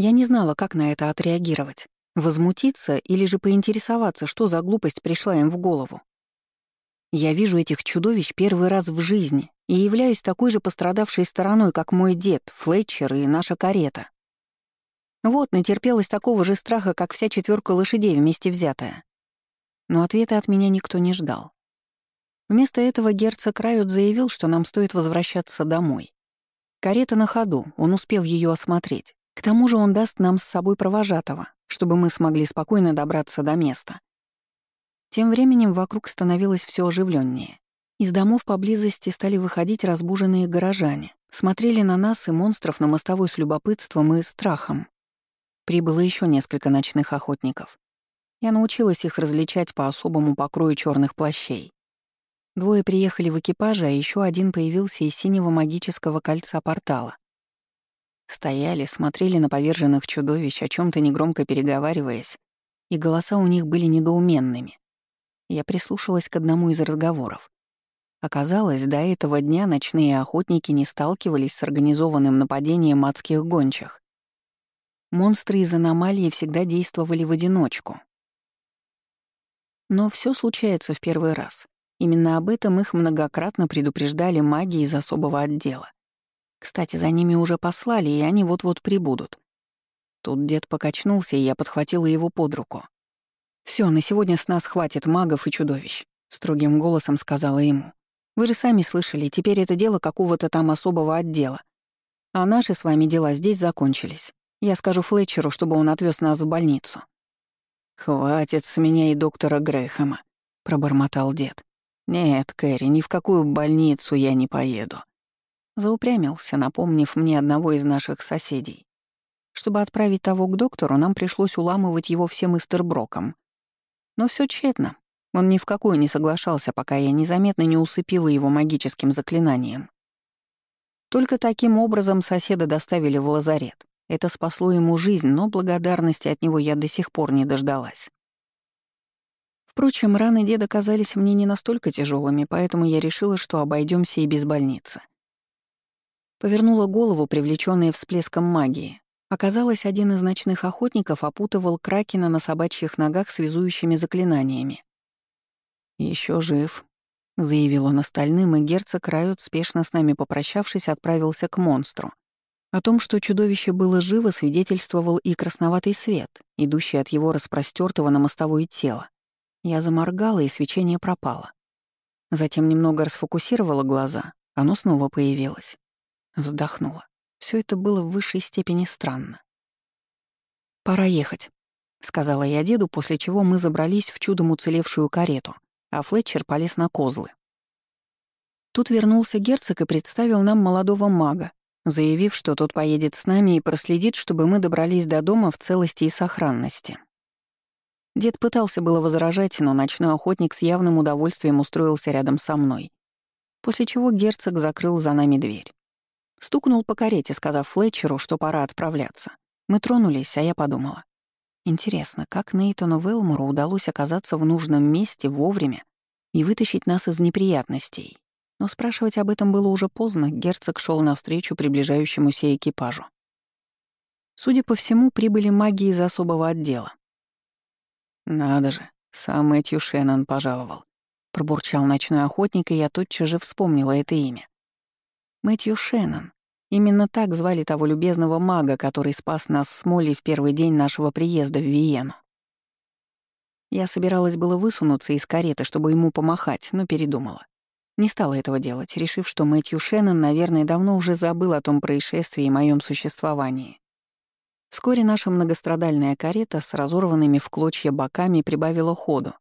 Я не знала, как на это отреагировать. Возмутиться или же поинтересоваться, что за глупость пришла им в голову. Я вижу этих чудовищ первый раз в жизни и являюсь такой же пострадавшей стороной, как мой дед, Флетчер и наша карета. Вот, натерпелась такого же страха, как вся четверка лошадей вместе взятая. Но ответа от меня никто не ждал. Вместо этого герцог Райот заявил, что нам стоит возвращаться домой. Карета на ходу, он успел ее осмотреть. К тому же он даст нам с собой провожатого, чтобы мы смогли спокойно добраться до места. Тем временем вокруг становилось все оживленнее. Из домов поблизости стали выходить разбуженные горожане, смотрели на нас и монстров на мостовой с любопытством и страхом. Прибыло еще несколько ночных охотников. Я научилась их различать по особому покрою черных плащей. Двое приехали в экипаже, а еще один появился из синего магического кольца портала. Стояли, смотрели на поверженных чудовищ, о чем то негромко переговариваясь, и голоса у них были недоуменными. Я прислушалась к одному из разговоров. Оказалось, до этого дня ночные охотники не сталкивались с организованным нападением адских гончих. Монстры из аномалии всегда действовали в одиночку. Но все случается в первый раз. Именно об этом их многократно предупреждали маги из особого отдела. Кстати, за ними уже послали, и они вот-вот прибудут. Тут дед покачнулся, и я подхватила его под руку. Все, на сегодня с нас хватит магов и чудовищ», — строгим голосом сказала ему. «Вы же сами слышали, теперь это дело какого-то там особого отдела. А наши с вами дела здесь закончились. Я скажу Флетчеру, чтобы он отвез нас в больницу». «Хватит с меня и доктора Грэхэма», — пробормотал дед. «Нет, Кэрри, ни в какую больницу я не поеду». Заупрямился, напомнив мне одного из наших соседей. Чтобы отправить того к доктору, нам пришлось уламывать его всем Истерброком. Но все тщетно. Он ни в какую не соглашался, пока я незаметно не усыпила его магическим заклинанием. Только таким образом соседа доставили в лазарет. Это спасло ему жизнь, но благодарности от него я до сих пор не дождалась. Впрочем, раны деда казались мне не настолько тяжелыми, поэтому я решила, что обойдемся и без больницы. Повернула голову, привлеченная всплеском магии. Оказалось, один из ночных охотников опутывал Кракена на собачьих ногах связующими заклинаниями. Еще жив», — заявил он остальным, и герцог Райот, спешно с нами попрощавшись, отправился к монстру. О том, что чудовище было живо, свидетельствовал и красноватый свет, идущий от его распростертого на мостовое тело. Я заморгала, и свечение пропало. Затем немного расфокусировала глаза, оно снова появилось. Вздохнула. Все это было в высшей степени странно. «Пора ехать», — сказала я деду, после чего мы забрались в чудом уцелевшую карету, а Флетчер полез на козлы. Тут вернулся герцог и представил нам молодого мага, заявив, что тот поедет с нами и проследит, чтобы мы добрались до дома в целости и сохранности. Дед пытался было возражать, но ночной охотник с явным удовольствием устроился рядом со мной. После чего герцог закрыл за нами дверь. Стукнул по карете, сказав Флетчеру, что пора отправляться. Мы тронулись, а я подумала. Интересно, как Нейтану Велмору удалось оказаться в нужном месте вовремя и вытащить нас из неприятностей. Но спрашивать об этом было уже поздно, герцог шел навстречу приближающемуся экипажу. Судя по всему, прибыли маги из особого отдела. «Надо же, сам Мэтью Шеннон пожаловал», — пробурчал ночной охотник, и я тотчас же вспомнила это имя. Мэтью Шеннон. Именно так звали того любезного мага, который спас нас с Молли в первый день нашего приезда в Виену. Я собиралась было высунуться из кареты, чтобы ему помахать, но передумала. Не стала этого делать, решив, что Мэтью Шеннон, наверное, давно уже забыл о том происшествии и моем существовании. Вскоре наша многострадальная карета с разорванными в клочья боками прибавила ходу.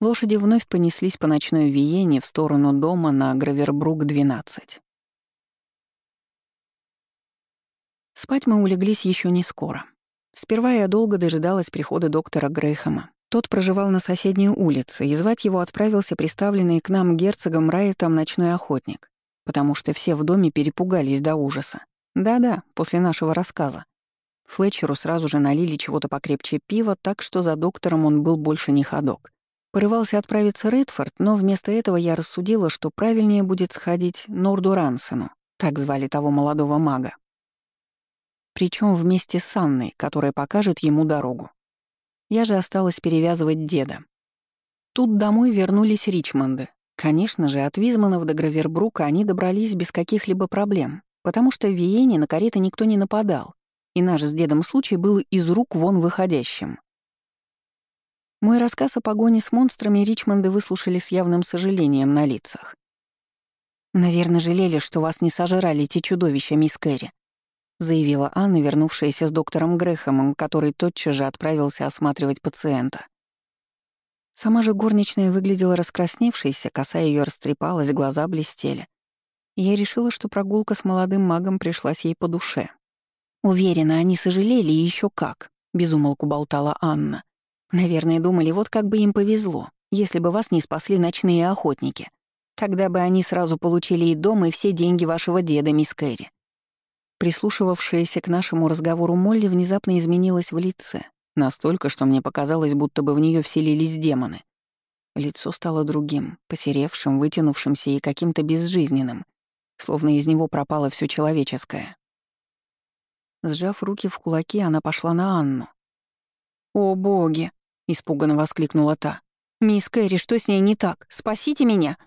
Лошади вновь понеслись по ночной Виене в сторону дома на Гравербрук-12. Спать мы улеглись еще не скоро. Сперва я долго дожидалась прихода доктора Грэхэма. Тот проживал на соседней улице, и звать его отправился приставленный к нам герцогом Райтом ночной охотник, потому что все в доме перепугались до ужаса. Да-да, после нашего рассказа. Флетчеру сразу же налили чего-то покрепче пива, так что за доктором он был больше не ходок. Порывался отправиться Редфорд, но вместо этого я рассудила, что правильнее будет сходить Норду Рансену, так звали того молодого мага. Причем вместе с Анной, которая покажет ему дорогу. Я же осталась перевязывать деда. Тут домой вернулись Ричмонды. Конечно же, от Визманов до Гравербрука они добрались без каких-либо проблем, потому что в Виене на кареты никто не нападал, и наш с дедом случай был из рук вон выходящим. Мой рассказ о погоне с монстрами Ричмонды выслушали с явным сожалением на лицах. «Наверное, жалели, что вас не сожрали эти чудовища, мисс Кэрри», заявила Анна, вернувшаяся с доктором Грэхэмом, который тотчас же отправился осматривать пациента. Сама же горничная выглядела раскрасневшейся, коса ее растрепалась, глаза блестели. Я решила, что прогулка с молодым магом пришлась ей по душе. «Уверена, они сожалели еще как», — безумолку болтала Анна. Наверное, думали, вот как бы им повезло, если бы вас не спасли ночные охотники. Тогда бы они сразу получили и дом, и все деньги вашего деда, мисс Кэрри. Прислушивавшаяся к нашему разговору Молли внезапно изменилась в лице, настолько, что мне показалось, будто бы в нее вселились демоны. Лицо стало другим, посеревшим, вытянувшимся и каким-то безжизненным, словно из него пропало все человеческое. Сжав руки в кулаки, она пошла на Анну. «О, боги!» испуганно воскликнула та. «Мисс Кэрри, что с ней не так? Спасите меня!»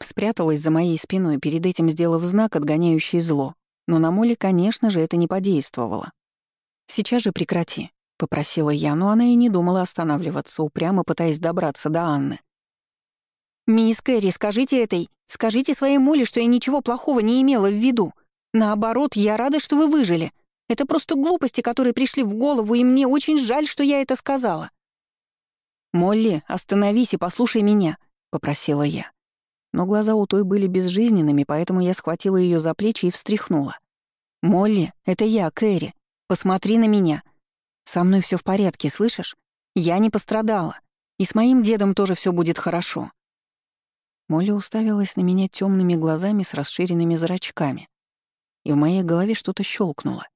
Спряталась за моей спиной, перед этим сделав знак, отгоняющий зло. Но на Моле, конечно же, это не подействовало. «Сейчас же прекрати», — попросила я, но она и не думала останавливаться, упрямо пытаясь добраться до Анны. «Мисс Кэрри, скажите этой, скажите своей Моле, что я ничего плохого не имела в виду. Наоборот, я рада, что вы выжили. Это просто глупости, которые пришли в голову, и мне очень жаль, что я это сказала». «Молли, остановись и послушай меня», — попросила я. Но глаза у той были безжизненными, поэтому я схватила ее за плечи и встряхнула. «Молли, это я, Кэрри. Посмотри на меня. Со мной все в порядке, слышишь? Я не пострадала. И с моим дедом тоже все будет хорошо». Молли уставилась на меня темными глазами с расширенными зрачками. И в моей голове что-то щелкнуло.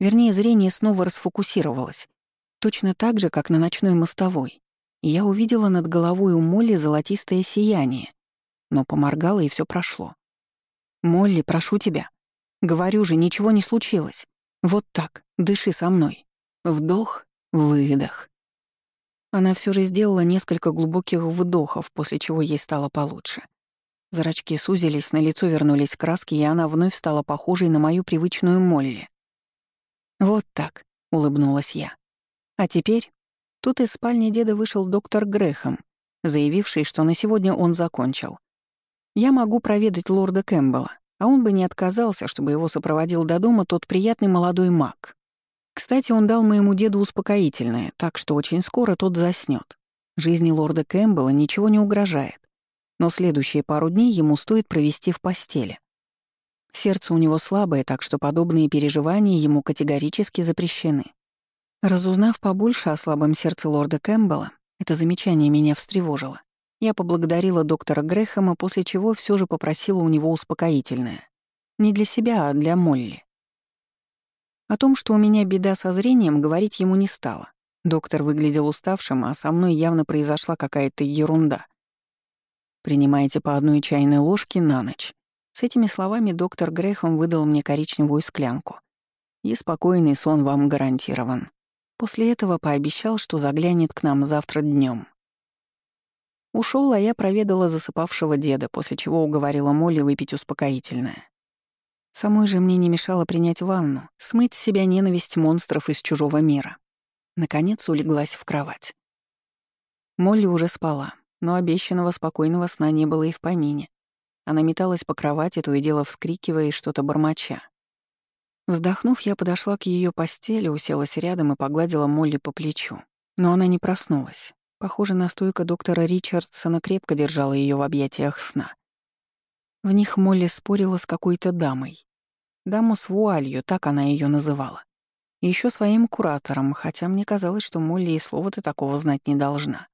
Вернее, зрение снова расфокусировалось. Точно так же, как на ночной мостовой я увидела над головой у Молли золотистое сияние, но поморгала, и все прошло. «Молли, прошу тебя. Говорю же, ничего не случилось. Вот так, дыши со мной. Вдох, выдох». Она все же сделала несколько глубоких вдохов, после чего ей стало получше. Зрачки сузились, на лицо вернулись краски, и она вновь стала похожей на мою привычную Молли. «Вот так», — улыбнулась я. «А теперь Тут из спальни деда вышел доктор Грэхэм, заявивший, что на сегодня он закончил. Я могу проведать лорда Кэмпбелла, а он бы не отказался, чтобы его сопроводил до дома тот приятный молодой маг. Кстати, он дал моему деду успокоительное, так что очень скоро тот заснёт. Жизни лорда Кэмпбелла ничего не угрожает, но следующие пару дней ему стоит провести в постели. Сердце у него слабое, так что подобные переживания ему категорически запрещены. Разузнав побольше о слабом сердце лорда Кэмпбелла, это замечание меня встревожило. Я поблагодарила доктора Грэхэма, после чего все же попросила у него успокоительное. Не для себя, а для Молли. О том, что у меня беда со зрением, говорить ему не стало. Доктор выглядел уставшим, а со мной явно произошла какая-то ерунда. «Принимайте по одной чайной ложке на ночь». С этими словами доктор Грэхэм выдал мне коричневую склянку. «И спокойный сон вам гарантирован». После этого пообещал, что заглянет к нам завтра днем. Ушел, а я проведала засыпавшего деда, после чего уговорила Молли выпить успокоительное. Самой же мне не мешало принять ванну, смыть с себя ненависть монстров из чужого мира. Наконец улеглась в кровать. Молли уже спала, но обещанного спокойного сна не было и в помине. Она металась по кровати, то и дело вскрикивая и что-то бормоча. Вздохнув, я подошла к ее постели, уселась рядом и погладила Молли по плечу. Но она не проснулась. Похоже, настойка доктора Ричардсона крепко держала ее в объятиях сна. В них Молли спорила с какой-то дамой. Даму с вуалью, так она ее называла. Еще своим куратором, хотя мне казалось, что Молли и слова-то такого знать не должна.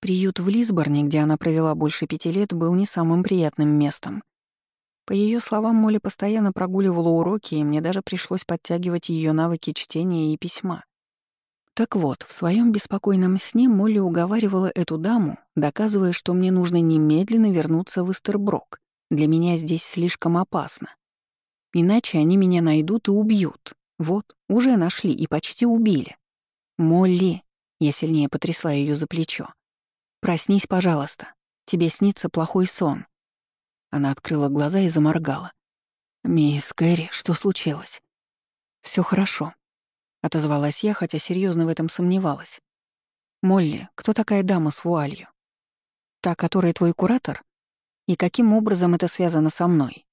Приют в Лисборне, где она провела больше пяти лет, был не самым приятным местом. По ее словам, Молли постоянно прогуливала уроки, и мне даже пришлось подтягивать ее навыки чтения и письма. Так вот, в своем беспокойном сне Молли уговаривала эту даму, доказывая, что мне нужно немедленно вернуться в Истерброк. Для меня здесь слишком опасно. Иначе они меня найдут и убьют, Вот, уже нашли и почти убили. Молли, я сильнее потрясла ее за плечо. Проснись, пожалуйста. Тебе снится плохой сон. Она открыла глаза и заморгала. «Мисс Кэрри, что случилось?» Все хорошо», — отозвалась я, хотя серьезно в этом сомневалась. «Молли, кто такая дама с вуалью? Та, которая твой куратор? И каким образом это связано со мной?»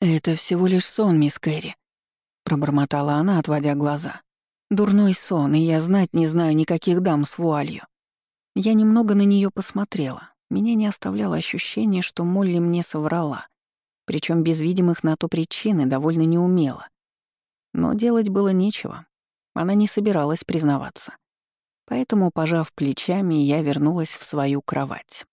«Это всего лишь сон, мисс Кэрри», — пробормотала она, отводя глаза. «Дурной сон, и я знать не знаю никаких дам с вуалью». Я немного на нее посмотрела. Меня не оставляло ощущение, что Молли мне соврала, причем без видимых на то причины довольно неумело. Но делать было нечего. Она не собиралась признаваться. Поэтому, пожав плечами, я вернулась в свою кровать.